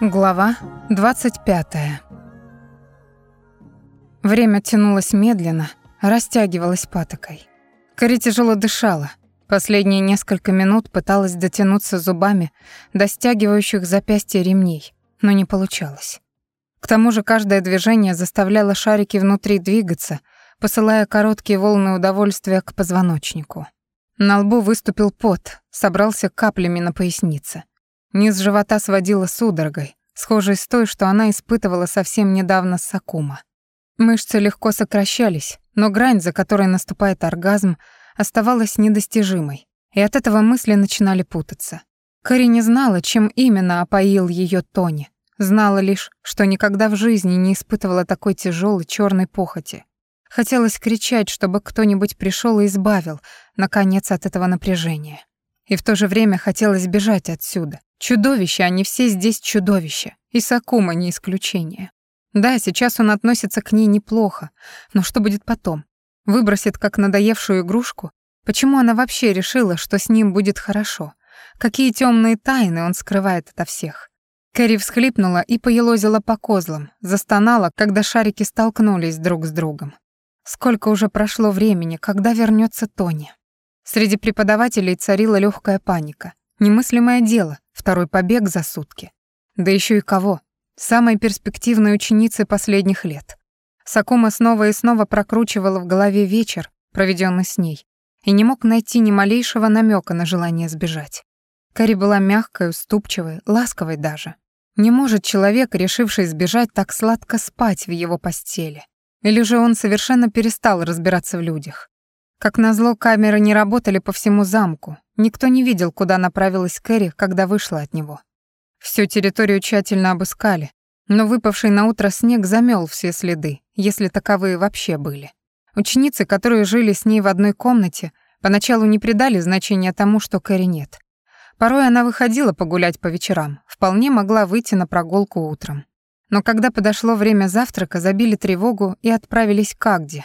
Глава 25. Время тянулось медленно, растягивалось патокой. Кори тяжело дышала. Последние несколько минут пыталась дотянуться зубами до стягивающих запястья ремней, но не получалось. К тому же каждое движение заставляло шарики внутри двигаться, посылая короткие волны удовольствия к позвоночнику. На лбу выступил пот, собрался каплями на пояснице. Низ живота сводила судорогой, схожей с той, что она испытывала совсем недавно с Сакума. Мышцы легко сокращались, но грань, за которой наступает оргазм, оставалась недостижимой, и от этого мысли начинали путаться. Кэрри не знала, чем именно опоил ее Тони, знала лишь, что никогда в жизни не испытывала такой тяжелой черной похоти. Хотелось кричать, чтобы кто-нибудь пришел и избавил, наконец, от этого напряжения. И в то же время хотелось бежать отсюда. Чудовища, они все здесь чудовища. И Сакума не исключение. Да, сейчас он относится к ней неплохо, но что будет потом? Выбросит как надоевшую игрушку? Почему она вообще решила, что с ним будет хорошо? Какие темные тайны он скрывает ото всех? Кэрри всхлипнула и поелозила по козлам, застонала, когда шарики столкнулись друг с другом. Сколько уже прошло времени, когда вернется Тони? Среди преподавателей царила легкая паника. Немыслимое дело, второй побег за сутки. Да еще и кого? Самой перспективной ученицы последних лет. Сакума снова и снова прокручивала в голове вечер, проведенный с ней, и не мог найти ни малейшего намека на желание сбежать. Кари была мягкой, уступчивой, ласковой даже. Не может человек, решивший сбежать, так сладко спать в его постели. Или же он совершенно перестал разбираться в людях. Как назло, камеры не работали по всему замку. Никто не видел, куда направилась Кэрри, когда вышла от него. Всю территорию тщательно обыскали, но выпавший на утро снег замел все следы, если таковые вообще были. Ученицы, которые жили с ней в одной комнате, поначалу не придали значения тому, что Кэрри нет. Порой она выходила погулять по вечерам, вполне могла выйти на прогулку утром. Но когда подошло время завтрака, забили тревогу и отправились к Агде,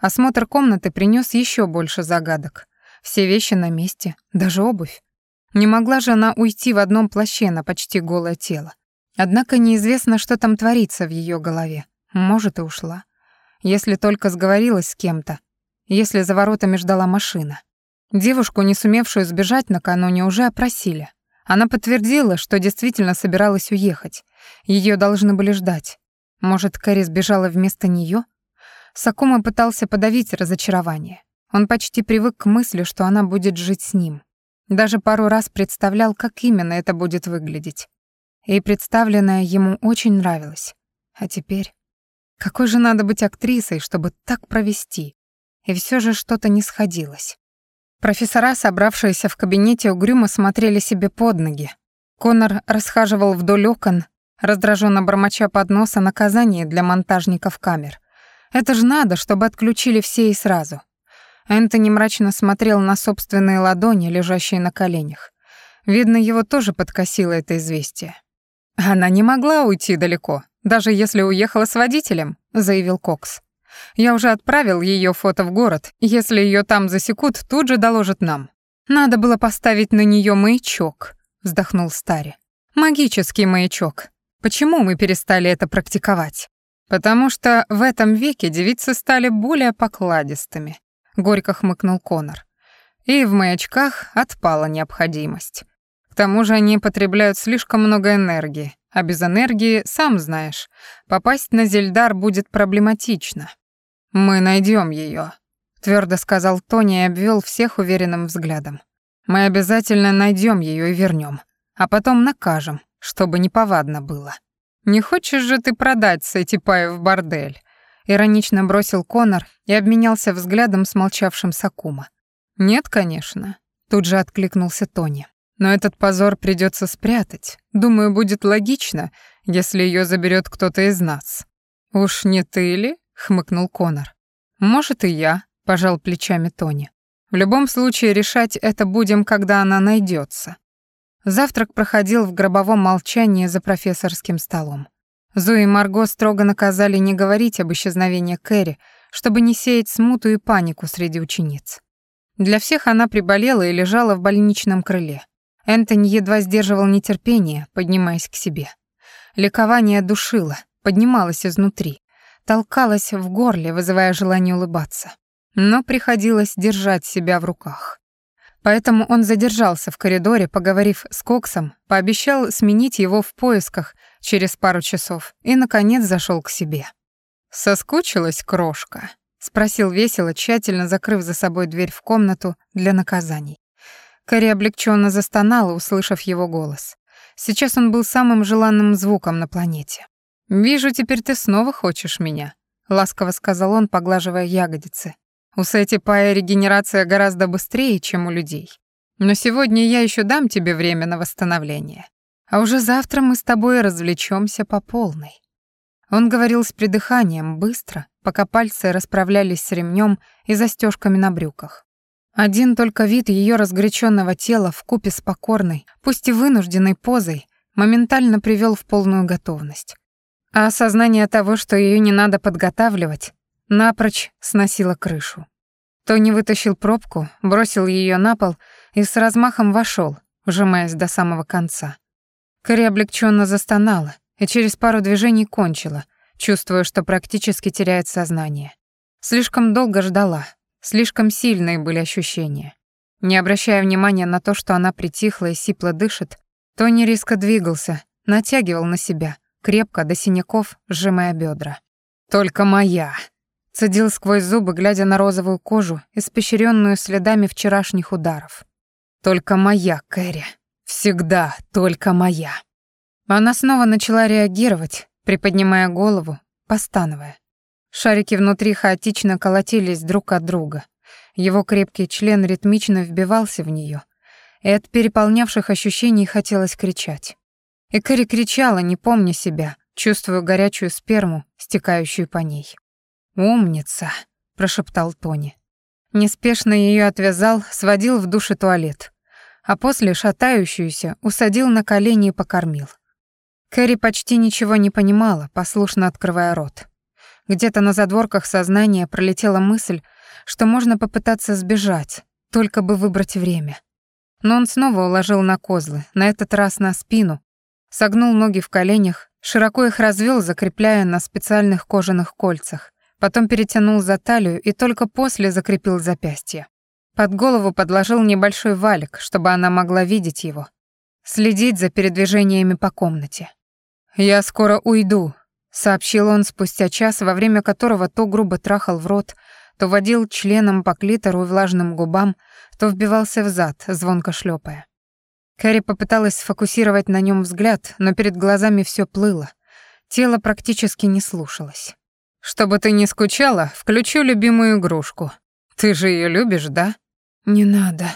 Осмотр комнаты принес еще больше загадок. Все вещи на месте, даже обувь. Не могла же она уйти в одном плаще на почти голое тело. Однако неизвестно, что там творится в ее голове. Может, и ушла. Если только сговорилась с кем-то. Если за воротами ждала машина. Девушку, не сумевшую сбежать накануне, уже опросили. Она подтвердила, что действительно собиралась уехать. Ее должны были ждать. Может, Кэрри сбежала вместо нее? Сакума пытался подавить разочарование. Он почти привык к мысли, что она будет жить с ним. Даже пару раз представлял, как именно это будет выглядеть. И представленное ему очень нравилось. А теперь... Какой же надо быть актрисой, чтобы так провести? И все же что-то не сходилось. Профессора, собравшиеся в кабинете, угрюмо смотрели себе под ноги. Конор расхаживал вдоль окон, раздраженно бормоча под нос о наказании для монтажников камер — это ж надо, чтобы отключили все и сразу. Энтони мрачно смотрел на собственные ладони, лежащие на коленях. Видно, его тоже подкосило это известие. «Она не могла уйти далеко, даже если уехала с водителем», — заявил Кокс. «Я уже отправил ее фото в город. Если ее там засекут, тут же доложат нам». «Надо было поставить на нее маячок», — вздохнул Стари. «Магический маячок. Почему мы перестали это практиковать?» «Потому что в этом веке девицы стали более покладистыми», — горько хмыкнул Конор. «И в маячках отпала необходимость. К тому же они потребляют слишком много энергии, а без энергии, сам знаешь, попасть на Зельдар будет проблематично. Мы найдем ее, твердо сказал Тони и обвел всех уверенным взглядом. Мы обязательно найдем ее и вернем, а потом накажем, чтобы неповадно было. «Не хочешь же ты продать в бордель?» Иронично бросил Конор и обменялся взглядом с молчавшим Сакума. «Нет, конечно», — тут же откликнулся Тони. «Но этот позор придется спрятать. Думаю, будет логично, если ее заберет кто-то из нас». «Уж не ты ли?» — хмыкнул Конор. «Может, и я», — пожал плечами Тони. «В любом случае решать это будем, когда она найдется. Завтрак проходил в гробовом молчании за профессорским столом. Зои и Марго строго наказали не говорить об исчезновении Кэрри, чтобы не сеять смуту и панику среди учениц. Для всех она приболела и лежала в больничном крыле. Энтони едва сдерживал нетерпение, поднимаясь к себе. Ликование душило, поднималось изнутри, толкалось в горле, вызывая желание улыбаться. Но приходилось держать себя в руках. Поэтому он задержался в коридоре, поговорив с Коксом, пообещал сменить его в поисках через пару часов и, наконец, зашел к себе. «Соскучилась крошка?» — спросил весело, тщательно закрыв за собой дверь в комнату для наказаний. Кэрри облегченно застонала, услышав его голос. Сейчас он был самым желанным звуком на планете. «Вижу, теперь ты снова хочешь меня», — ласково сказал он, поглаживая ягодицы. У Сэти Пая регенерация гораздо быстрее, чем у людей. Но сегодня я еще дам тебе время на восстановление. А уже завтра мы с тобой развлечемся по полной». Он говорил с придыханием, быстро, пока пальцы расправлялись с ремнем и застежками на брюках. Один только вид ее разгоряченного тела в купе с покорной, пусть и вынужденной позой, моментально привел в полную готовность. А осознание того, что ее не надо подготавливать, напрочь сносило крышу. Тони вытащил пробку, бросил ее на пол и с размахом вошел, вжимаясь до самого конца. Кэрри облегченно застонала и через пару движений кончила, чувствуя, что практически теряет сознание. Слишком долго ждала, слишком сильные были ощущения. Не обращая внимания на то, что она притихла и сипло дышит, Тони резко двигался, натягивал на себя, крепко до синяков, сжимая бедра. «Только моя!» Цедил сквозь зубы, глядя на розовую кожу, испещренную следами вчерашних ударов. «Только моя, Кэрри. Всегда только моя». Она снова начала реагировать, приподнимая голову, постановая. Шарики внутри хаотично колотились друг от друга. Его крепкий член ритмично вбивался в нее, и от переполнявших ощущений хотелось кричать. И Кэрри кричала, не помня себя, чувствуя горячую сперму, стекающую по ней. «Умница», — прошептал Тони. Неспешно ее отвязал, сводил в душе туалет, а после шатающуюся усадил на колени и покормил. Кэрри почти ничего не понимала, послушно открывая рот. Где-то на задворках сознания пролетела мысль, что можно попытаться сбежать, только бы выбрать время. Но он снова уложил на козлы, на этот раз на спину, согнул ноги в коленях, широко их развел, закрепляя на специальных кожаных кольцах, потом перетянул за талию и только после закрепил запястье. Под голову подложил небольшой валик, чтобы она могла видеть его, следить за передвижениями по комнате. «Я скоро уйду», — сообщил он спустя час, во время которого то грубо трахал в рот, то водил членом по клитору и влажным губам, то вбивался в зад, звонко шлепая. Кэрри попыталась сфокусировать на нем взгляд, но перед глазами все плыло. Тело практически не слушалось. Чтобы ты не скучала, включу любимую игрушку. Ты же ее любишь, да? Не надо,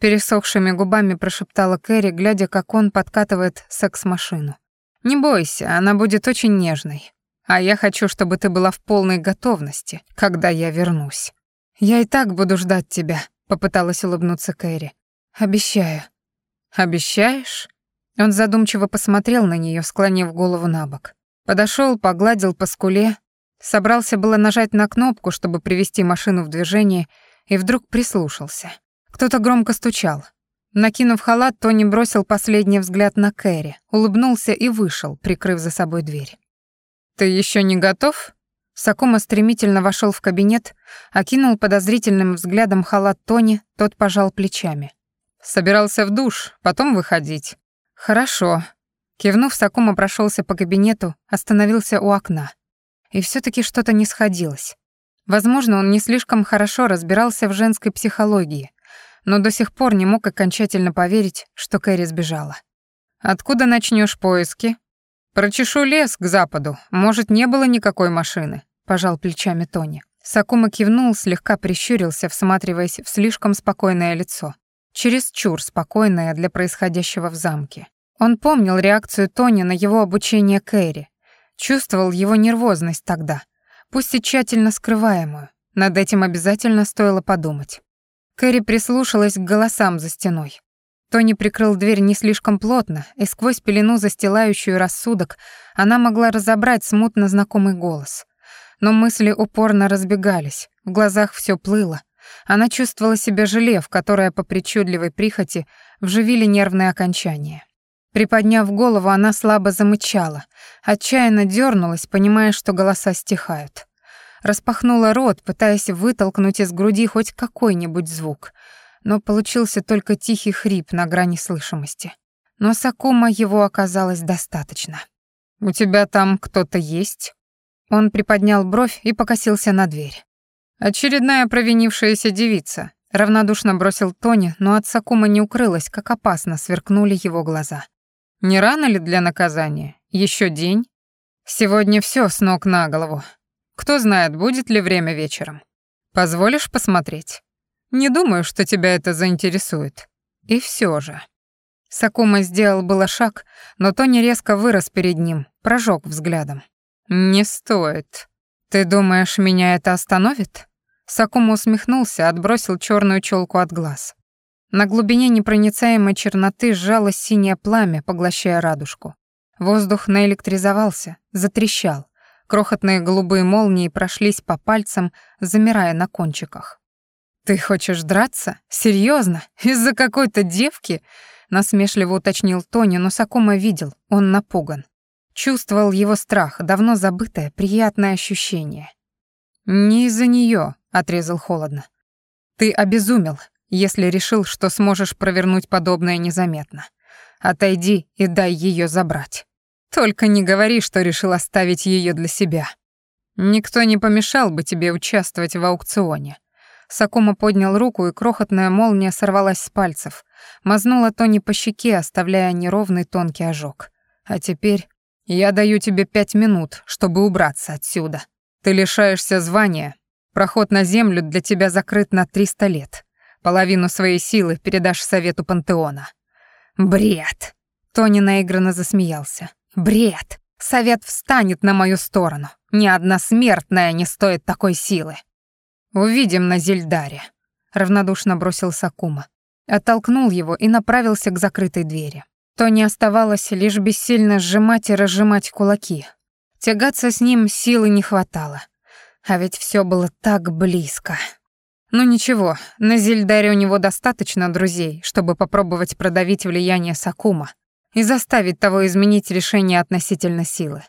пересохшими губами прошептала Кэрри, глядя, как он подкатывает секс-машину. Не бойся, она будет очень нежной. А я хочу, чтобы ты была в полной готовности, когда я вернусь. Я и так буду ждать тебя, попыталась улыбнуться Кэрри. Обещаю. Обещаешь? Он задумчиво посмотрел на нее, склонив голову на бок. Подошел, погладил по скуле, Собрался было нажать на кнопку, чтобы привести машину в движение, и вдруг прислушался. Кто-то громко стучал. Накинув халат, Тони бросил последний взгляд на Кэрри, улыбнулся и вышел, прикрыв за собой дверь. «Ты еще не готов?» Сакума стремительно вошел в кабинет, окинул подозрительным взглядом халат Тони, тот пожал плечами. «Собирался в душ, потом выходить». «Хорошо». Кивнув, Сакума прошелся по кабинету, остановился у окна и все таки что-то не сходилось. Возможно, он не слишком хорошо разбирался в женской психологии, но до сих пор не мог окончательно поверить, что Кэрри сбежала. «Откуда начнешь поиски?» «Прочешу лес к западу. Может, не было никакой машины», — пожал плечами Тони. Сакума кивнул, слегка прищурился, всматриваясь в слишком спокойное лицо. Чересчур спокойное для происходящего в замке. Он помнил реакцию Тони на его обучение Кэрри, Чувствовал его нервозность тогда, пусть и тщательно скрываемую. Над этим обязательно стоило подумать. Кэрри прислушалась к голосам за стеной. Тони прикрыл дверь не слишком плотно, и сквозь пелену, застилающую рассудок, она могла разобрать смутно знакомый голос. Но мысли упорно разбегались, в глазах все плыло. Она чувствовала себя желе, в которое по причудливой прихоти вживили нервные окончания. Приподняв голову, она слабо замычала, отчаянно дернулась, понимая, что голоса стихают. Распахнула рот, пытаясь вытолкнуть из груди хоть какой-нибудь звук, но получился только тихий хрип на грани слышимости. Но Сакума его оказалось достаточно. «У тебя там кто-то есть?» Он приподнял бровь и покосился на дверь. «Очередная провинившаяся девица», — равнодушно бросил Тони, но от Сакума не укрылась, как опасно сверкнули его глаза. Не рано ли для наказания? Еще день? Сегодня все с ног на голову. Кто знает, будет ли время вечером. Позволишь посмотреть? Не думаю, что тебя это заинтересует. И все же. Сакума сделал было шаг, но Тони резко вырос перед ним, прожег взглядом. «Не стоит. Ты думаешь, меня это остановит?» Сакума усмехнулся, отбросил черную челку от глаз. На глубине непроницаемой черноты сжалось синее пламя, поглощая радужку. Воздух наэлектризовался, затрещал. Крохотные голубые молнии прошлись по пальцам, замирая на кончиках. «Ты хочешь драться? Серьезно? Из-за какой-то девки?» Насмешливо уточнил Тони, но Сакума видел, он напуган. Чувствовал его страх, давно забытое, приятное ощущение. «Не из-за нее, отрезал холодно. «Ты обезумел, если решил, что сможешь провернуть подобное незаметно. Отойди и дай ее забрать. Только не говори, что решил оставить ее для себя. Никто не помешал бы тебе участвовать в аукционе. Сакума поднял руку, и крохотная молния сорвалась с пальцев, мазнула Тони по щеке, оставляя неровный тонкий ожог. А теперь я даю тебе пять минут, чтобы убраться отсюда. Ты лишаешься звания. Проход на землю для тебя закрыт на 300 лет. Половину своей силы передашь совету пантеона. Бред. Тони наигранно засмеялся. Бред. Совет встанет на мою сторону. Ни одна смертная не стоит такой силы. Увидим на Зельдаре. Равнодушно бросил Сакума. Оттолкнул его и направился к закрытой двери. Тони оставалось лишь бессильно сжимать и разжимать кулаки. Тягаться с ним силы не хватало. А ведь все было так близко. Ну ничего, на Зельдаре у него достаточно друзей, чтобы попробовать продавить влияние Сакума и заставить того изменить решение относительно силы.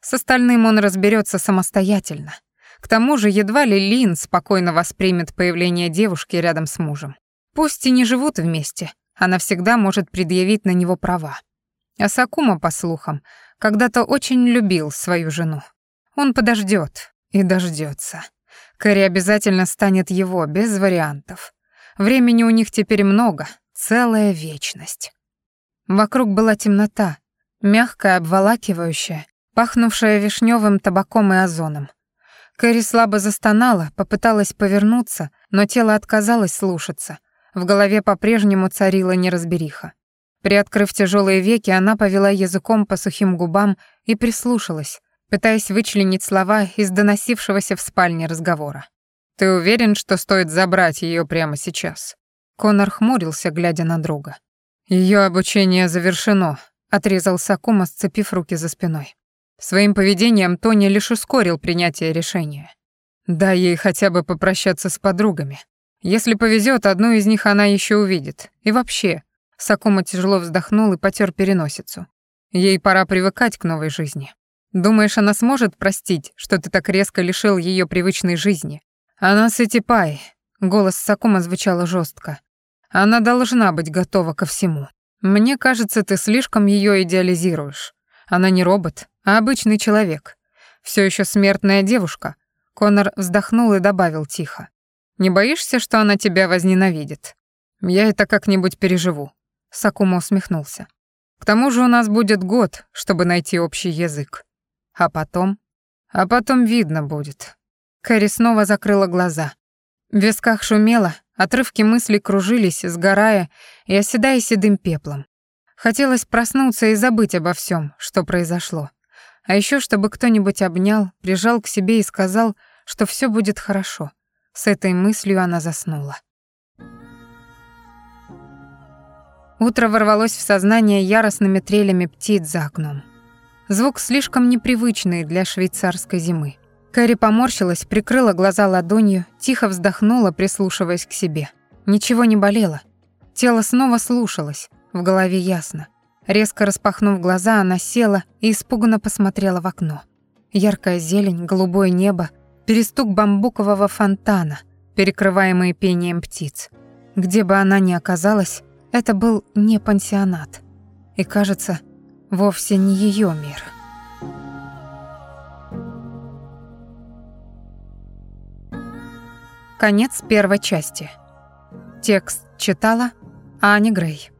С остальным он разберется самостоятельно. К тому же едва ли Лин спокойно воспримет появление девушки рядом с мужем. Пусть и не живут вместе, она всегда может предъявить на него права. А Сакума, по слухам, когда-то очень любил свою жену. Он подождет и дождется. Кэрри обязательно станет его, без вариантов. Времени у них теперь много, целая вечность. Вокруг была темнота, мягкая, обволакивающая, пахнувшая вишневым табаком и озоном. Кэрри слабо застонала, попыталась повернуться, но тело отказалось слушаться. В голове по-прежнему царила неразбериха. Приоткрыв тяжелые веки, она повела языком по сухим губам и прислушалась, пытаясь вычленить слова из доносившегося в спальне разговора. «Ты уверен, что стоит забрать ее прямо сейчас?» Конор хмурился, глядя на друга. Ее обучение завершено», — отрезал Сакума, сцепив руки за спиной. Своим поведением Тони лишь ускорил принятие решения. Дай ей хотя бы попрощаться с подругами. Если повезет, одну из них она еще увидит. И вообще, Сакума тяжело вздохнул и потер переносицу. Ей пора привыкать к новой жизни. Думаешь, она сможет простить, что ты так резко лишил ее привычной жизни? Она Сетипай. Голос Сакума звучал жестко. Она должна быть готова ко всему. Мне кажется, ты слишком ее идеализируешь. Она не робот, а обычный человек. Все еще смертная девушка. Конор вздохнул и добавил тихо. Не боишься, что она тебя возненавидит? Я это как-нибудь переживу. Сакума усмехнулся. К тому же у нас будет год, чтобы найти общий язык. А потом? А потом видно будет. Кэрри снова закрыла глаза. В висках шумело, отрывки мыслей кружились, сгорая и оседая седым пеплом. Хотелось проснуться и забыть обо всем, что произошло. А еще чтобы кто-нибудь обнял, прижал к себе и сказал, что все будет хорошо. С этой мыслью она заснула. Утро ворвалось в сознание яростными трелями птиц за окном. Звук слишком непривычный для швейцарской зимы. Кэрри поморщилась, прикрыла глаза ладонью, тихо вздохнула, прислушиваясь к себе. Ничего не болело. Тело снова слушалось, в голове ясно. Резко распахнув глаза, она села и испуганно посмотрела в окно. Яркая зелень, голубое небо, перестук бамбукового фонтана, перекрываемый пением птиц. Где бы она ни оказалась, это был не пансионат. И, кажется, вовсе не ее мир. Конец первой части. Текст читала Аня Грей.